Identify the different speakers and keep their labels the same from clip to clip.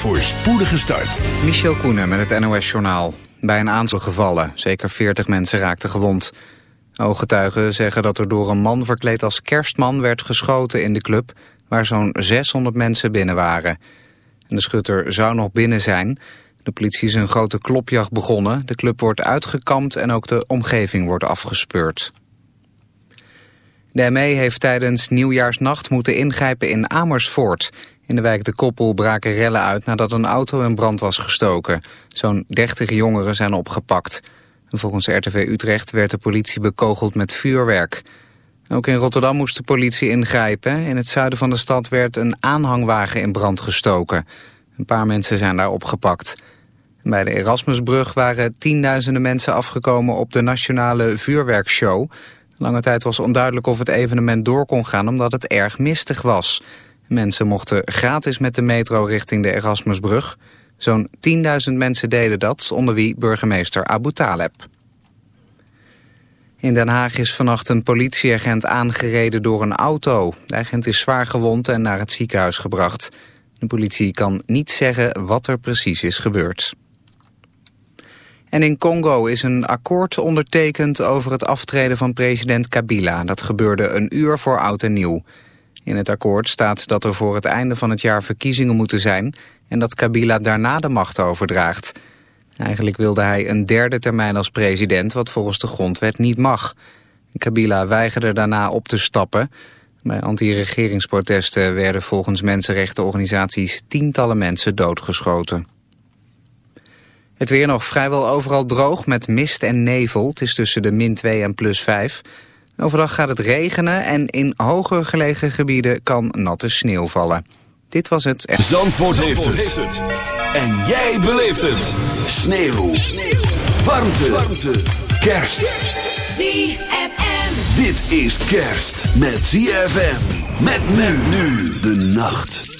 Speaker 1: voor spoedige start.
Speaker 2: Michel Koenen met het NOS-journaal. Bij een aantal gevallen, zeker 40 mensen raakten gewond. Ooggetuigen zeggen dat er door een man verkleed als kerstman werd geschoten in de club... waar zo'n 600 mensen binnen waren. En de schutter zou nog binnen zijn. De politie is een grote klopjacht begonnen. De club wordt uitgekampt en ook de omgeving wordt afgespeurd. De ME heeft tijdens Nieuwjaarsnacht moeten ingrijpen in Amersfoort. In de wijk De Koppel braken rellen uit nadat een auto in brand was gestoken. Zo'n 30 jongeren zijn opgepakt. volgens RTV Utrecht werd de politie bekogeld met vuurwerk. Ook in Rotterdam moest de politie ingrijpen. In het zuiden van de stad werd een aanhangwagen in brand gestoken. Een paar mensen zijn daar opgepakt. Bij de Erasmusbrug waren tienduizenden mensen afgekomen op de nationale vuurwerkshow. Lange tijd was onduidelijk of het evenement door kon gaan omdat het erg mistig was. Mensen mochten gratis met de metro richting de Erasmusbrug. Zo'n 10.000 mensen deden dat, onder wie burgemeester Abu Taleb. In Den Haag is vannacht een politieagent aangereden door een auto. De agent is zwaar gewond en naar het ziekenhuis gebracht. De politie kan niet zeggen wat er precies is gebeurd. En in Congo is een akkoord ondertekend over het aftreden van president Kabila. Dat gebeurde een uur voor oud en nieuw. In het akkoord staat dat er voor het einde van het jaar verkiezingen moeten zijn... en dat Kabila daarna de macht overdraagt. Eigenlijk wilde hij een derde termijn als president... wat volgens de grondwet niet mag. Kabila weigerde daarna op te stappen. Bij anti-regeringsprotesten werden volgens mensenrechtenorganisaties... tientallen mensen doodgeschoten. Het weer nog vrijwel overal droog met mist en nevel. Het is tussen de min 2 en plus 5... Overdag gaat het regenen en in hoger gelegen gebieden kan natte sneeuw vallen. Dit was het...
Speaker 1: Zandvoort, Zandvoort heeft, het. En jij beleeft het. Sneeuw. sneeuw. Warmte. Warmte. Kerst.
Speaker 3: ZFM.
Speaker 1: Dit is kerst met ZFM. Met men nu de nacht.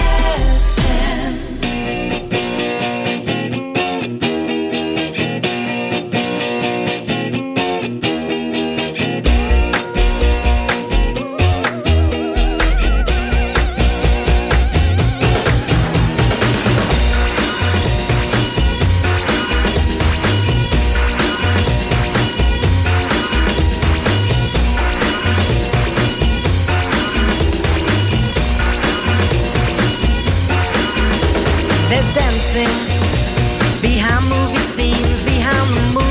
Speaker 4: There's dancing. Behind movie scenes, behind the movie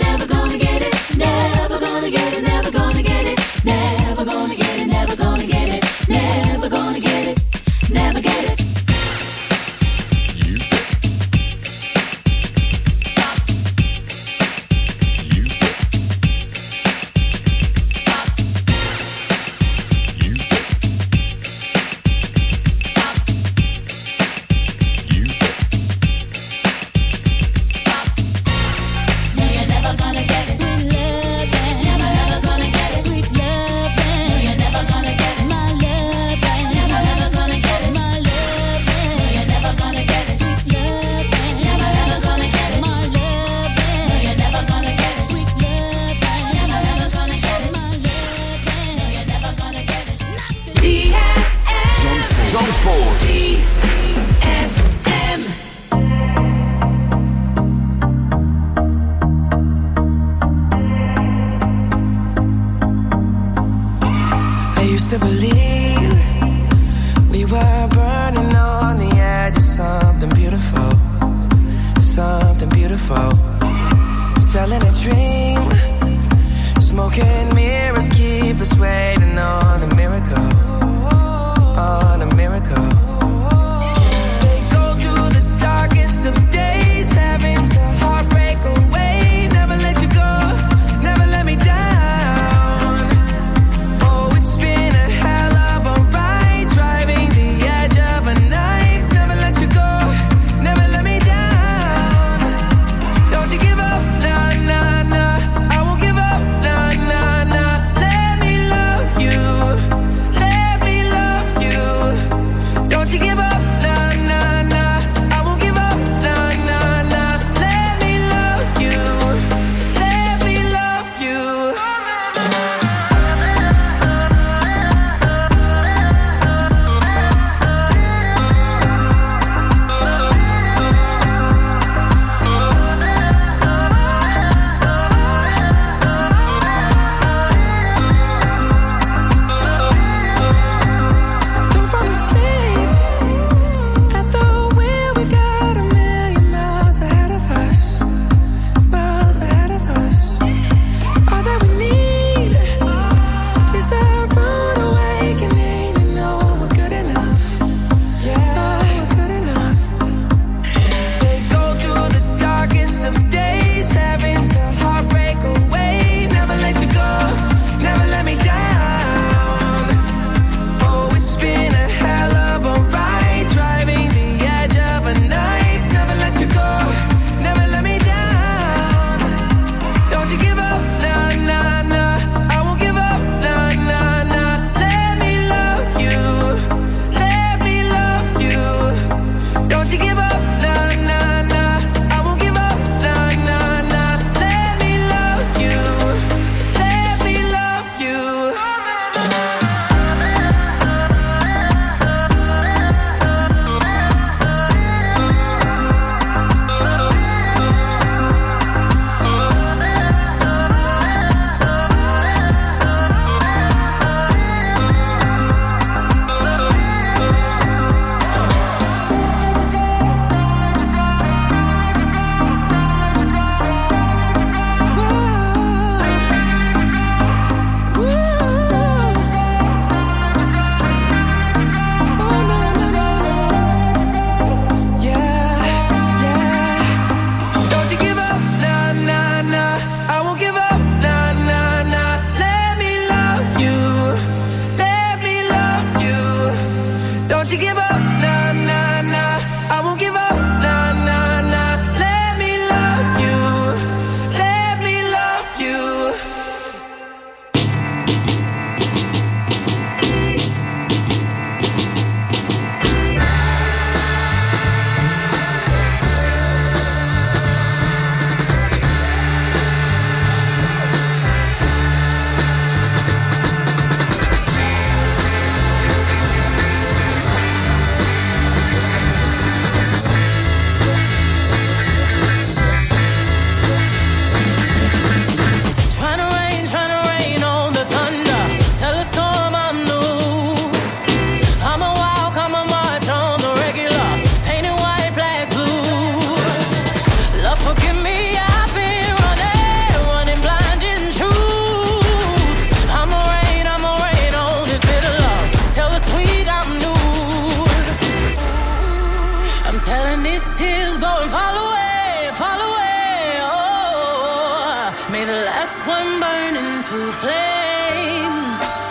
Speaker 5: The
Speaker 6: last one burn into flames.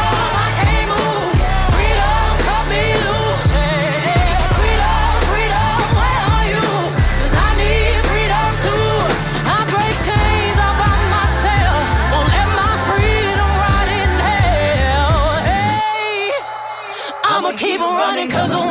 Speaker 6: keep on running 'cause the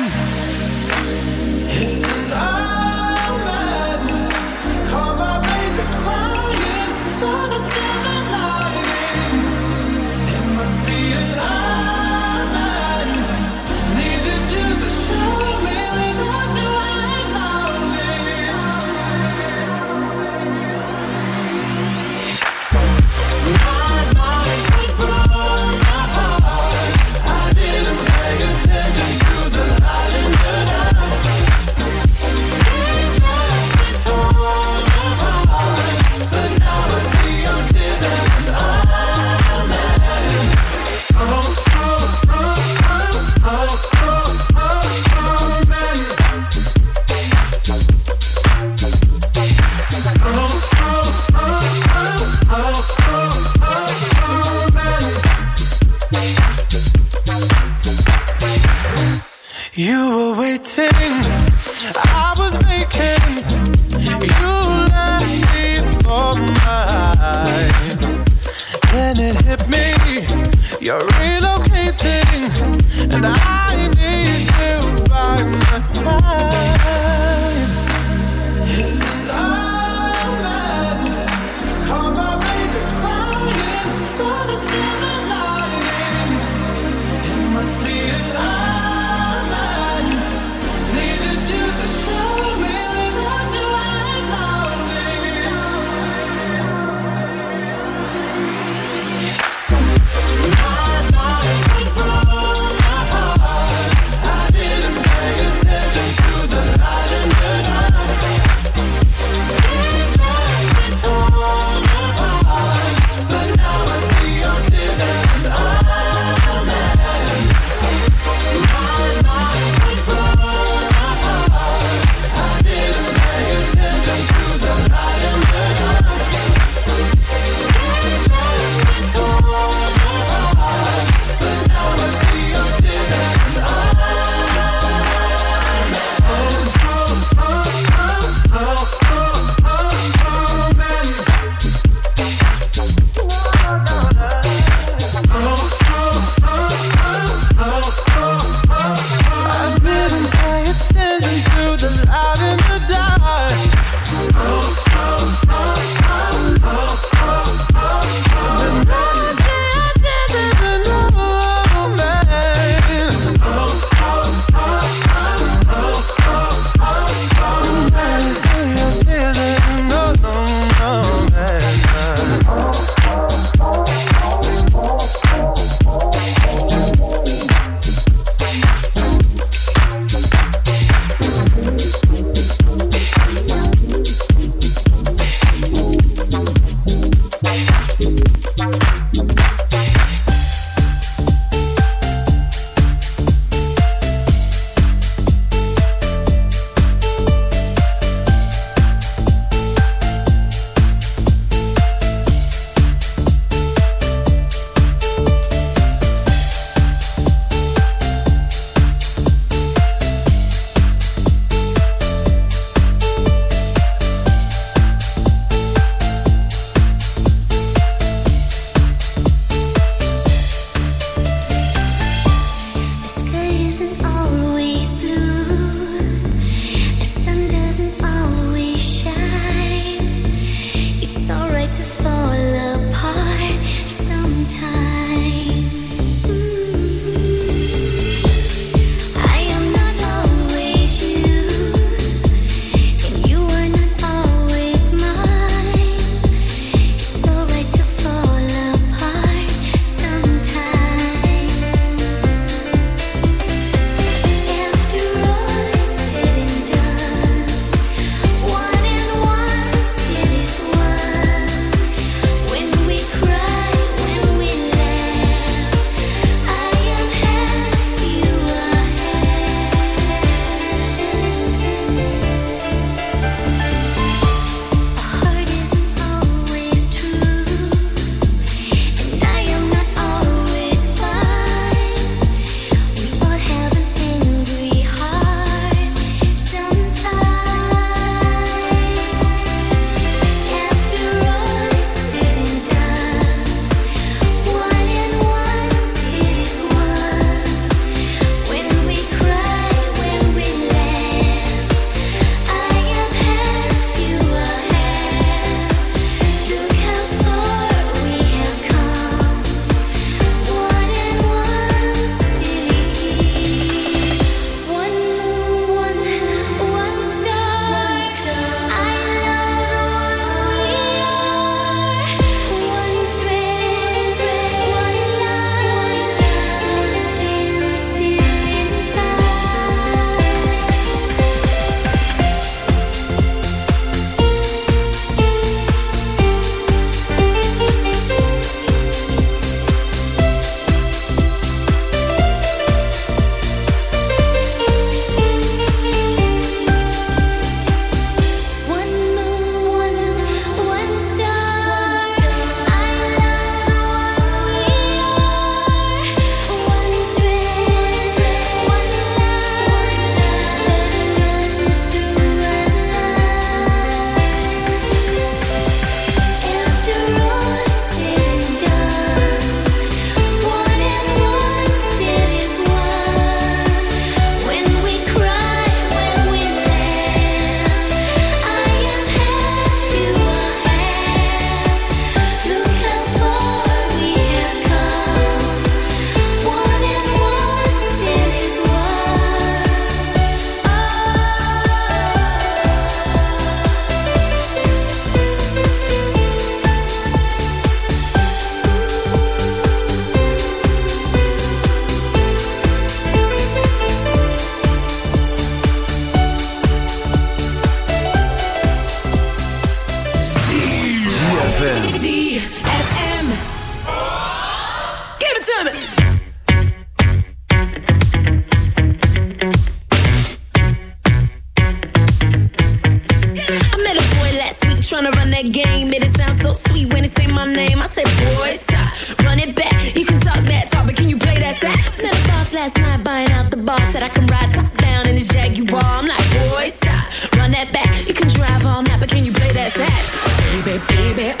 Speaker 7: You're
Speaker 8: that talk, but can you play that sax? Met a boss last night buying out the bar. Said I can ride top down in his Jaguar. I'm like, boy, stop, run that back. You can drive all night, but can you play that sax, Baby, baby,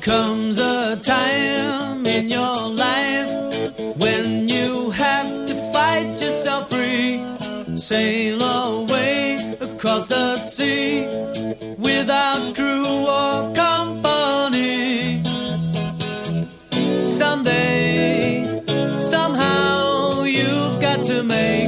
Speaker 9: comes a time in your life when you have to fight yourself free, sail away across the sea without crew or company. Someday, somehow, you've got to make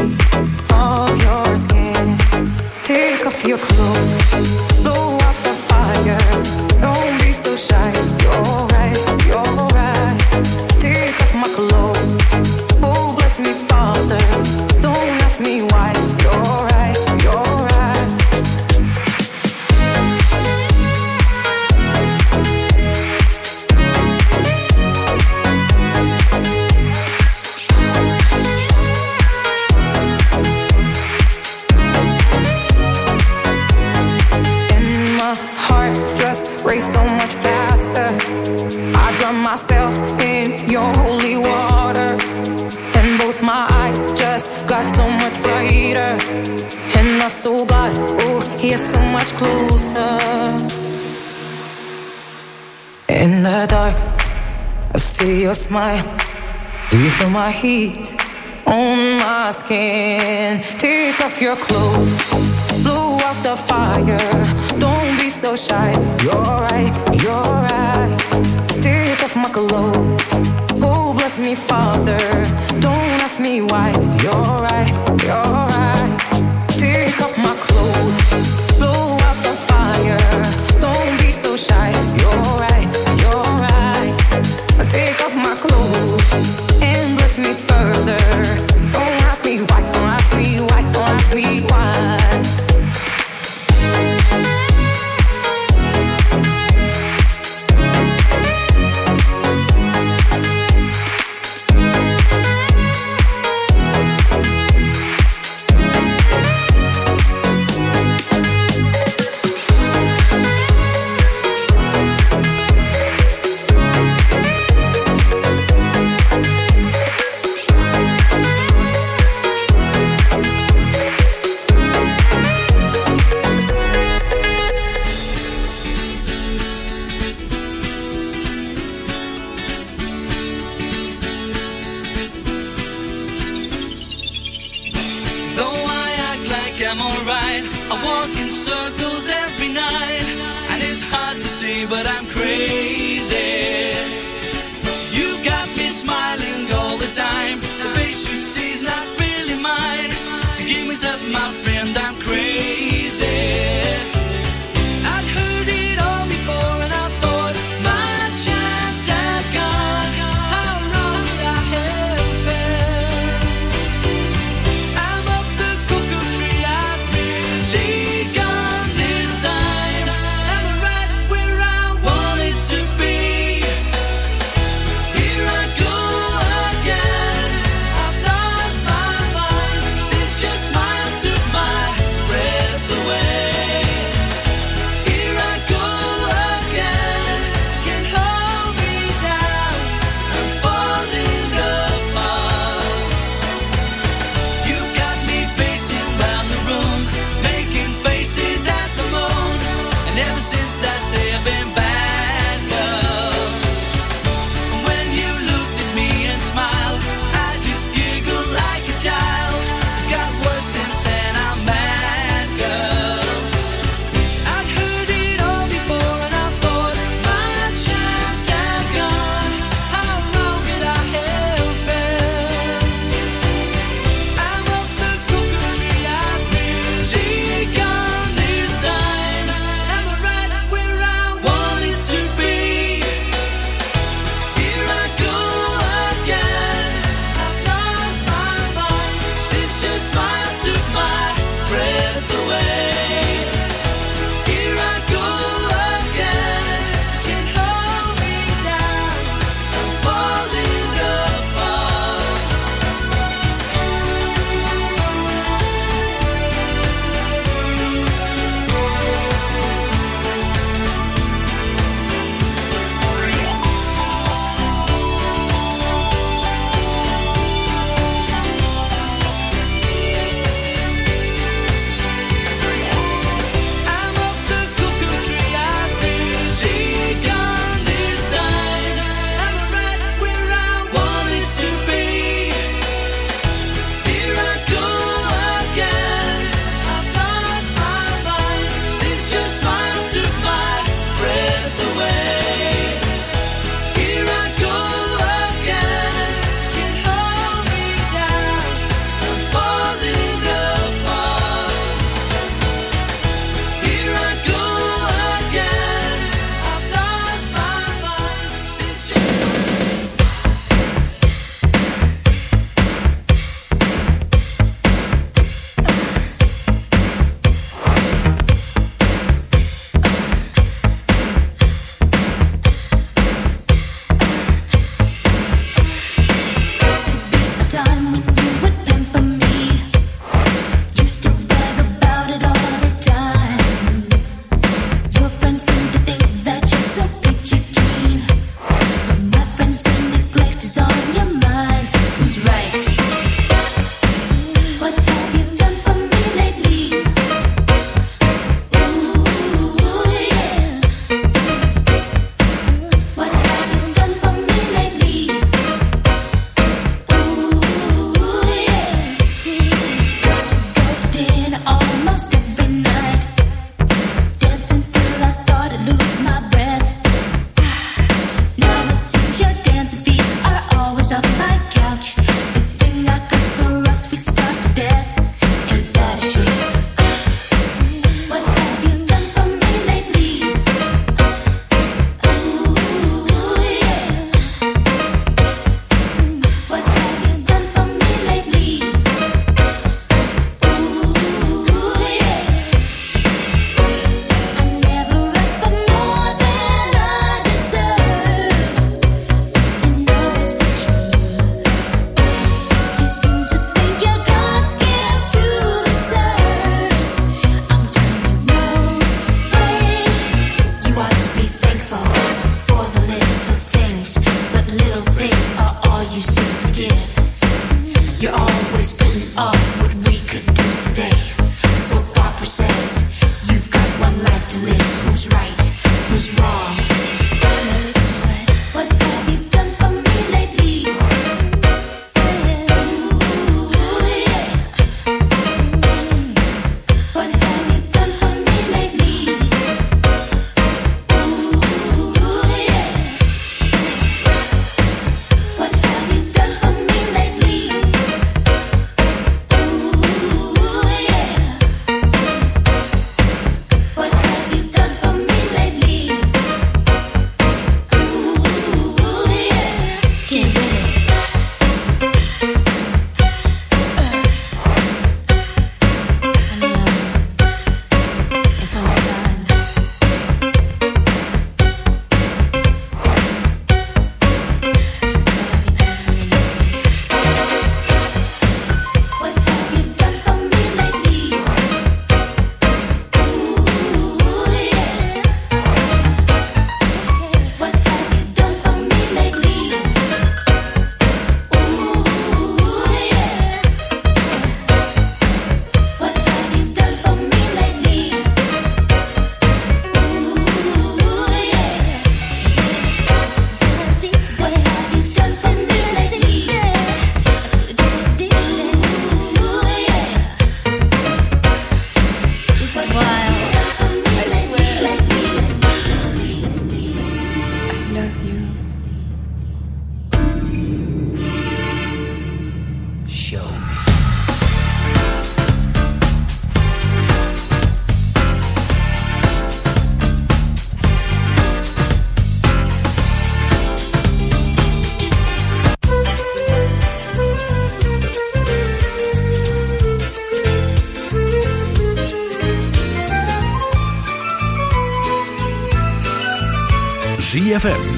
Speaker 10: heat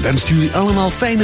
Speaker 11: wenst jullie allemaal fijne